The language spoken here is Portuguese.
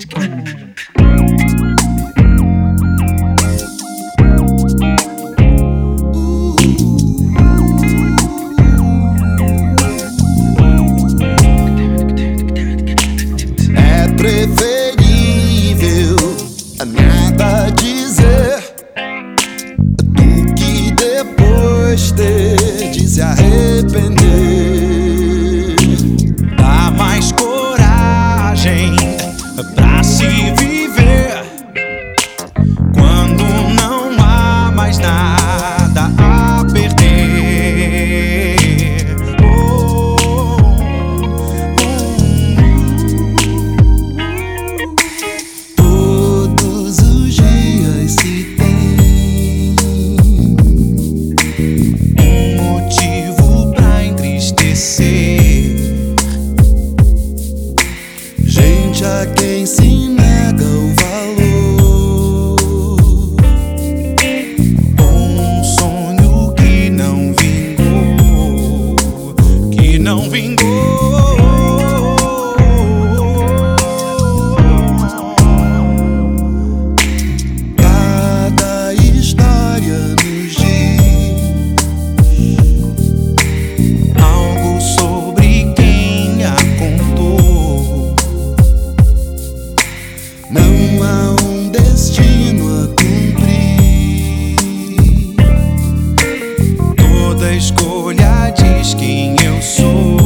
É preferível nada dizer do que depois ter de se arrepender. see if you vingou. Cada história nos diz algo sobre quem a contou. Não há um destino a cumprir. Toda escolha diz quem eu sou.